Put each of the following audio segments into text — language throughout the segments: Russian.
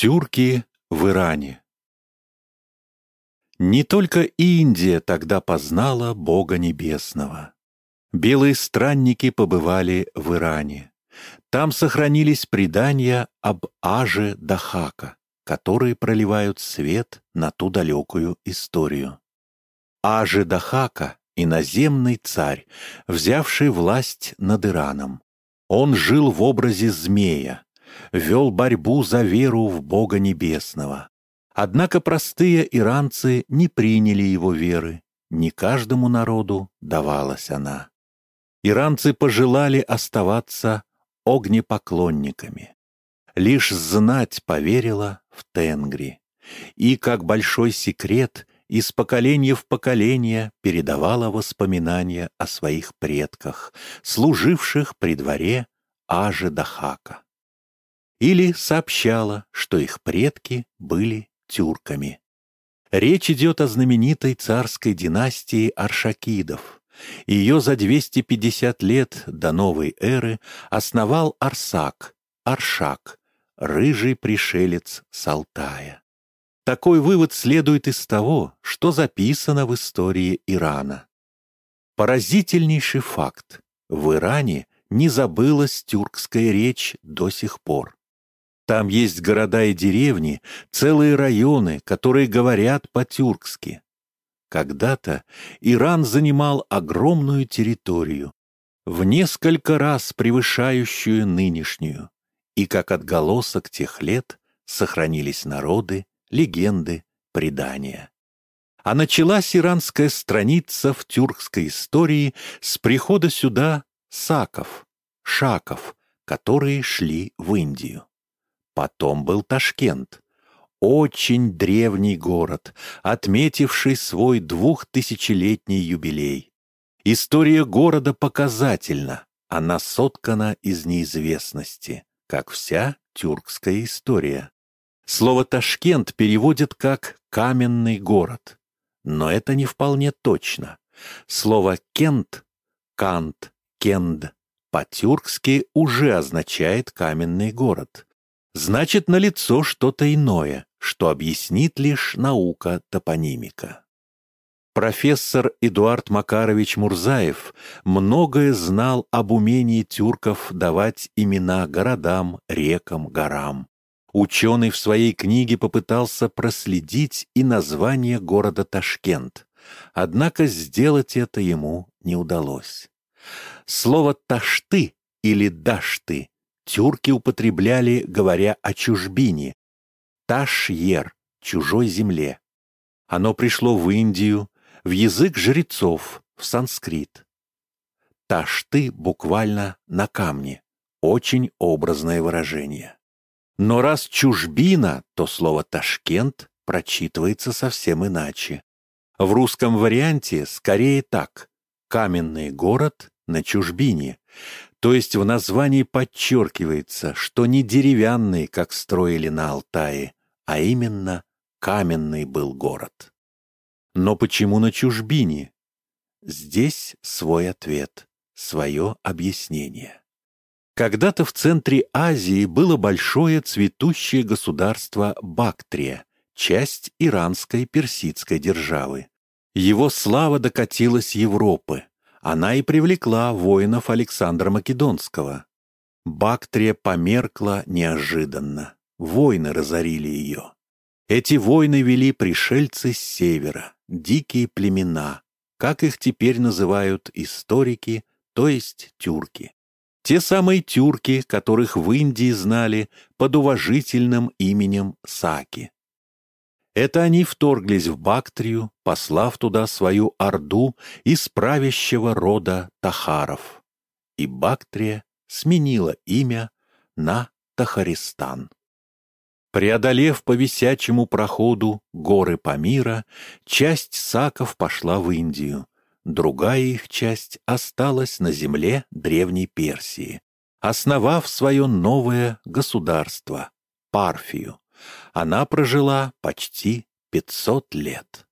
Тюрки в Иране Не только Индия тогда познала Бога Небесного. Белые странники побывали в Иране. Там сохранились предания об Аже Дахака, которые проливают свет на ту далекую историю. Аже Дахака — иноземный царь, взявший власть над Ираном. Он жил в образе змея, вел борьбу за веру в Бога Небесного. Однако простые иранцы не приняли его веры, не каждому народу давалась она. Иранцы пожелали оставаться огнепоклонниками. Лишь знать поверила в Тенгри, и, как большой секрет, из поколения в поколение передавала воспоминания о своих предках, служивших при дворе Ажи Дахака или сообщала, что их предки были тюрками. Речь идет о знаменитой царской династии Аршакидов. Ее за 250 лет до новой эры основал Арсак, Аршак, рыжий пришелец с Алтая. Такой вывод следует из того, что записано в истории Ирана. Поразительнейший факт. В Иране не забылась тюркская речь до сих пор. Там есть города и деревни, целые районы, которые говорят по-тюркски. Когда-то Иран занимал огромную территорию, в несколько раз превышающую нынешнюю, и как отголосок тех лет сохранились народы, легенды, предания. А началась иранская страница в тюркской истории с прихода сюда саков, шаков, которые шли в Индию. Потом был Ташкент, очень древний город, отметивший свой двухтысячелетний юбилей. История города показательна, она соткана из неизвестности, как вся тюркская история. Слово «Ташкент» переводит как «каменный город», но это не вполне точно. Слово «кент», «кант», «кенд» по-тюркски уже означает «каменный город» значит налицо что-то иное, что объяснит лишь наука-топонимика. Профессор Эдуард Макарович Мурзаев многое знал об умении тюрков давать имена городам, рекам, горам. Ученый в своей книге попытался проследить и название города Ташкент, однако сделать это ему не удалось. Слово «ташты» или «дашты» тюрки употребляли, говоря о чужбине. Ташьер — чужой земле. Оно пришло в Индию, в язык жрецов, в санскрит. Ташты буквально на камне. Очень образное выражение. Но раз чужбина, то слово «Ташкент» прочитывается совсем иначе. В русском варианте скорее так. Каменный город на чужбине. То есть в названии подчеркивается, что не деревянный, как строили на Алтае, а именно каменный был город. Но почему на чужбине? Здесь свой ответ, свое объяснение. Когда-то в центре Азии было большое цветущее государство Бактрия, часть иранской персидской державы. Его слава докатилась Европы, она и привлекла воинов Александра Македонского. Бактрия померкла неожиданно. Войны разорили ее. Эти войны вели пришельцы с севера, дикие племена, как их теперь называют историки, то есть тюрки. Те самые тюрки, которых в Индии знали под уважительным именем Саки. Это они вторглись в Бактрию, послав туда свою орду из правящего рода Тахаров. И Бактрия сменила имя на Тахаристан. Преодолев по висячему проходу горы Памира, часть саков пошла в Индию, другая их часть осталась на земле Древней Персии, основав свое новое государство — Парфию. Она прожила почти 500 лет.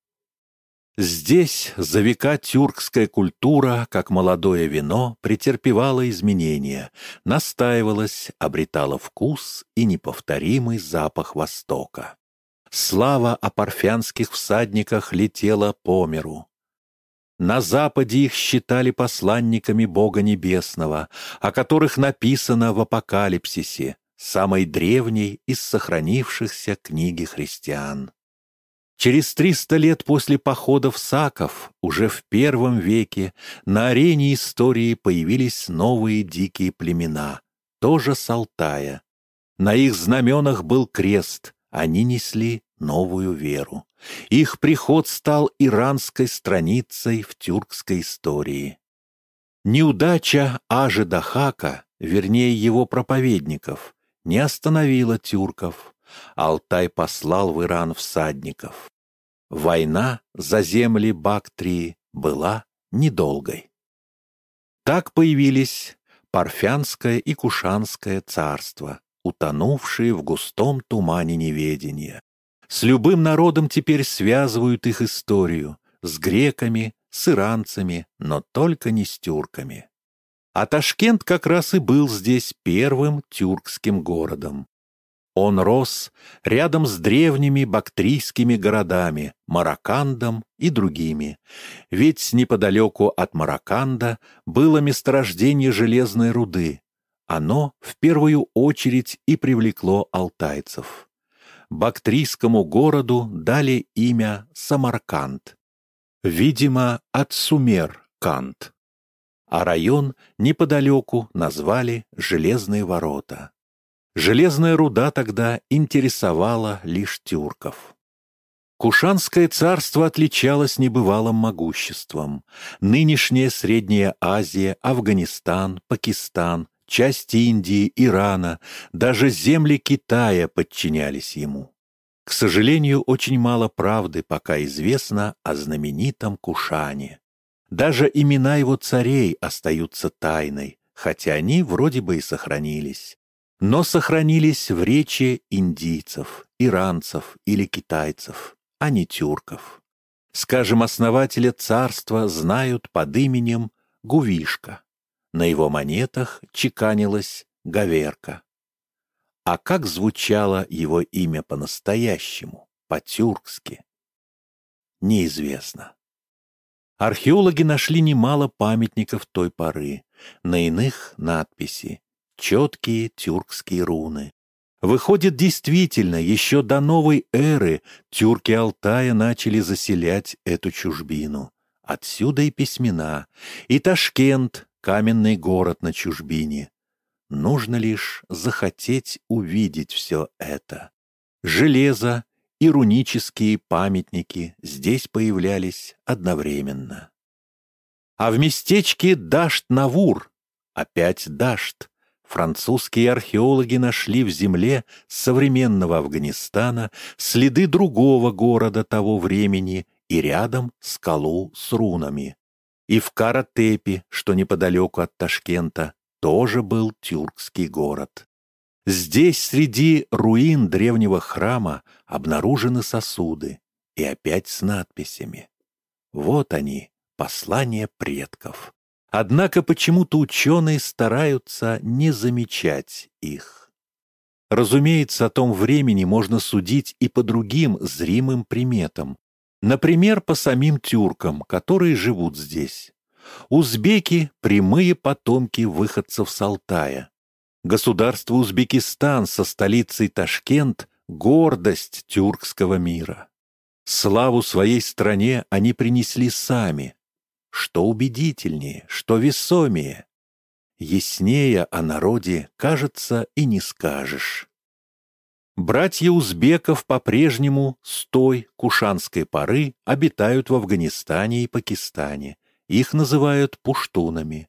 Здесь за века тюркская культура, как молодое вино, претерпевала изменения, настаивалась, обретала вкус и неповторимый запах Востока. Слава о парфянских всадниках летела по миру. На Западе их считали посланниками Бога Небесного, о которых написано в Апокалипсисе, самой древней из сохранившихся книги христиан. Через триста лет после походов саков, уже в первом веке, на арене истории появились новые дикие племена, тоже с Алтая. На их знаменах был крест, они несли новую веру. Их приход стал иранской страницей в тюркской истории. Неудача Ажи Дахака, вернее его проповедников, не остановила тюрков. Алтай послал в Иран всадников. Война за земли Бактрии была недолгой. Так появились Парфянское и Кушанское царство, утонувшие в густом тумане неведения. С любым народом теперь связывают их историю, с греками, с иранцами, но только не с тюрками. А Ташкент как раз и был здесь первым тюркским городом. Он рос рядом с древними бактрийскими городами Маракандом и другими, ведь неподалеку от Мараканда было месторождение железной руды. Оно в первую очередь и привлекло алтайцев. Бактрийскому городу дали имя Самарканд. Видимо, от Сумер-Кант. А район неподалеку назвали Железные ворота. Железная руда тогда интересовала лишь тюрков. Кушанское царство отличалось небывалым могуществом. Нынешняя Средняя Азия, Афганистан, Пакистан, части Индии, Ирана, даже земли Китая подчинялись ему. К сожалению, очень мало правды пока известно о знаменитом Кушане. Даже имена его царей остаются тайной, хотя они вроде бы и сохранились но сохранились в речи индийцев, иранцев или китайцев, а не тюрков. Скажем, основателя царства знают под именем Гувишка. На его монетах чеканилась Гаверка. А как звучало его имя по-настоящему, по-тюркски? Неизвестно. Археологи нашли немало памятников той поры, на иных надписи четкие тюркские руны. Выходит, действительно, еще до новой эры тюрки Алтая начали заселять эту чужбину. Отсюда и письмена, и Ташкент, каменный город на чужбине. Нужно лишь захотеть увидеть все это. Железо и рунические памятники здесь появлялись одновременно. А в местечке Дашт-Навур, опять Дашт, французские археологи нашли в земле современного Афганистана следы другого города того времени и рядом скалу с рунами. И в Каратепе, что неподалеку от Ташкента, тоже был тюркский город. Здесь среди руин древнего храма обнаружены сосуды и опять с надписями. Вот они, послания предков. Однако почему-то ученые стараются не замечать их. Разумеется, о том времени можно судить и по другим зримым приметам. Например, по самим тюркам, которые живут здесь. Узбеки – прямые потомки выходцев с Алтая. Государство Узбекистан со столицей Ташкент – гордость тюркского мира. Славу своей стране они принесли сами, что убедительнее, что весомее. Яснее о народе, кажется, и не скажешь. Братья узбеков по-прежнему с той кушанской поры обитают в Афганистане и Пакистане. Их называют пуштунами.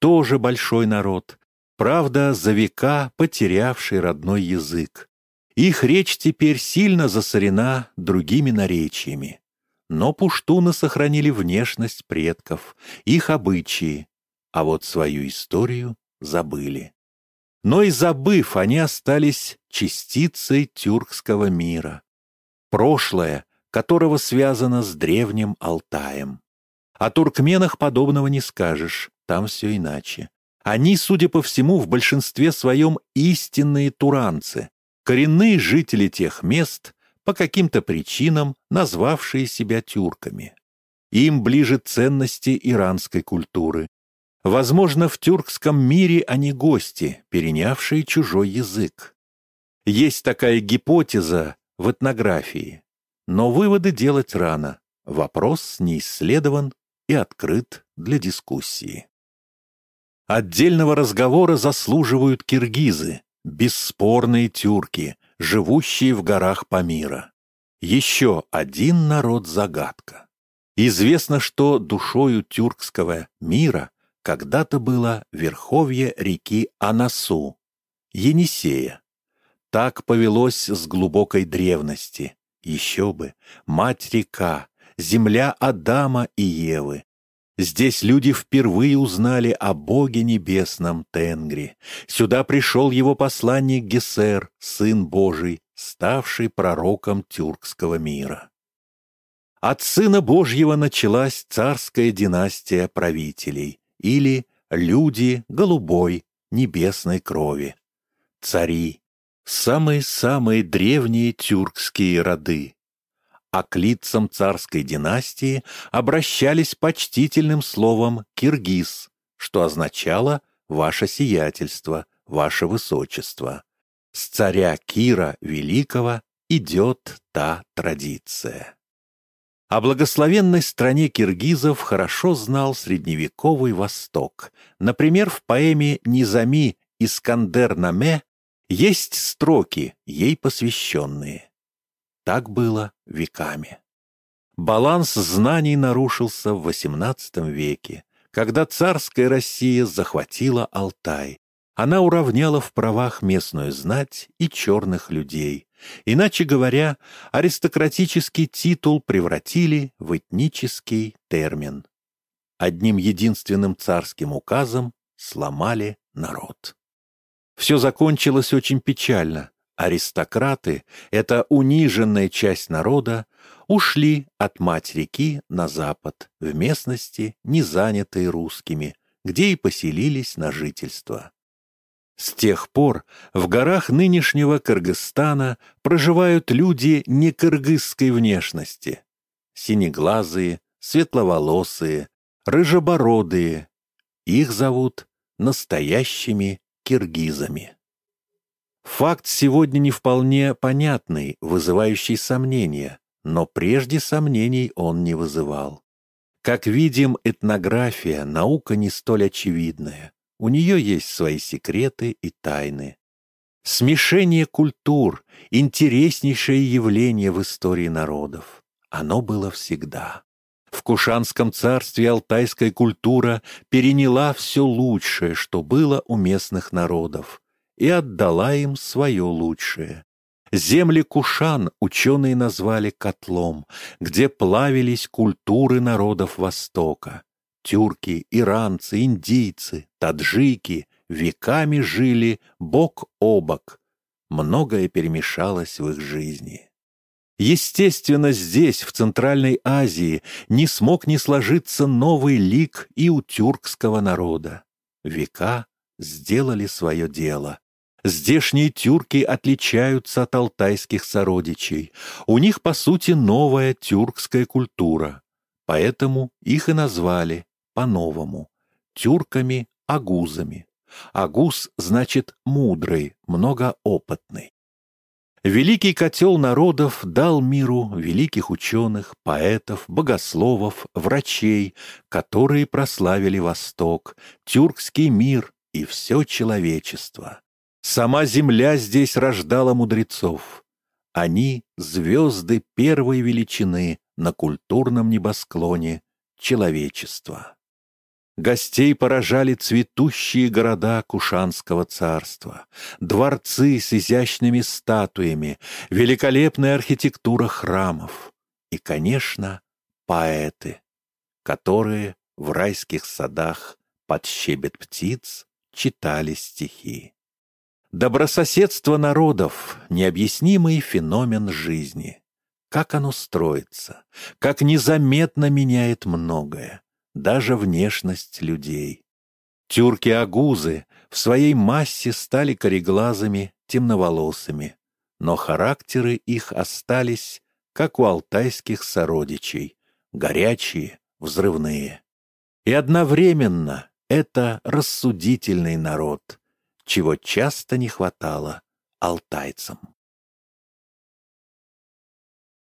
Тоже большой народ, правда, за века потерявший родной язык. Их речь теперь сильно засорена другими наречиями. Но пуштуны сохранили внешность предков, их обычаи, а вот свою историю забыли. Но и забыв, они остались частицей тюркского мира. Прошлое, которого связано с древним Алтаем. О туркменах подобного не скажешь, там все иначе. Они, судя по всему, в большинстве своем истинные туранцы, коренные жители тех мест, по каким-то причинам назвавшие себя тюрками. Им ближе ценности иранской культуры. Возможно, в тюркском мире они гости, перенявшие чужой язык. Есть такая гипотеза в этнографии, но выводы делать рано. Вопрос не исследован и открыт для дискуссии. Отдельного разговора заслуживают киргизы, бесспорные тюрки, живущие в горах Памира. Еще один народ-загадка. Известно, что душою тюркского мира когда-то было верховье реки Анасу, Енисея. Так повелось с глубокой древности. Еще бы, мать-река, земля Адама и Евы. Здесь люди впервые узнали о Боге Небесном Тенгри. Сюда пришел его посланник Гесер, Сын Божий, ставший пророком тюркского мира. От Сына Божьего началась царская династия правителей, или люди голубой, небесной крови. Цари, самые-самые древние тюркские роды, а к лицам царской династии обращались почтительным словом «киргиз», что означало «ваше сиятельство», «ваше высочество». С царя Кира Великого идет та традиция. О благословенной стране киргизов хорошо знал средневековый Восток. Например, в поэме «Низами Искандер Наме» есть строки, ей посвященные. Так было веками. Баланс знаний нарушился в XVIII веке, когда царская Россия захватила Алтай. Она уравняла в правах местную знать и черных людей. Иначе говоря, аристократический титул превратили в этнический термин. Одним единственным царским указом сломали народ. Все закончилось очень печально. Аристократы, эта униженная часть народа, ушли от мать-реки на запад, в местности, не занятые русскими, где и поселились на жительство. С тех пор в горах нынешнего Кыргызстана проживают люди не кыргызской внешности. Синеглазые, светловолосые, рыжебородые. Их зовут настоящими киргизами. Факт сегодня не вполне понятный, вызывающий сомнения, но прежде сомнений он не вызывал. Как видим, этнография — наука не столь очевидная. У нее есть свои секреты и тайны. Смешение культур — интереснейшее явление в истории народов. Оно было всегда. В Кушанском царстве алтайская культура переняла все лучшее, что было у местных народов, и отдала им свое лучшее. Земли Кушан ученые назвали котлом, где плавились культуры народов Востока. Тюрки, иранцы, индийцы, таджики веками жили бок о бок. Многое перемешалось в их жизни. Естественно, здесь, в Центральной Азии, не смог не сложиться новый лик и у тюркского народа. Века сделали свое дело. Здешние тюрки отличаются от алтайских сородичей. У них, по сути, новая тюркская культура. Поэтому их и назвали по-новому — тюрками-агузами. Агуз значит мудрый, многоопытный. Великий котел народов дал миру великих ученых, поэтов, богословов, врачей, которые прославили Восток, тюркский мир и все человечество. Сама земля здесь рождала мудрецов. Они — звезды первой величины на культурном небосклоне человечества. Гостей поражали цветущие города Кушанского царства, дворцы с изящными статуями, великолепная архитектура храмов и, конечно, поэты, которые в райских садах под щебет птиц читали стихи. Добрососедство народов — необъяснимый феномен жизни. как оно строится, как незаметно меняет многое, даже внешность людей. Тюрки-агузы в своей массе стали кореглазыми, темноволосыми, но характеры их остались, как у алтайских сородичей, горячие, взрывные. И одновременно это рассудительный народ, чего часто не хватало алтайцам.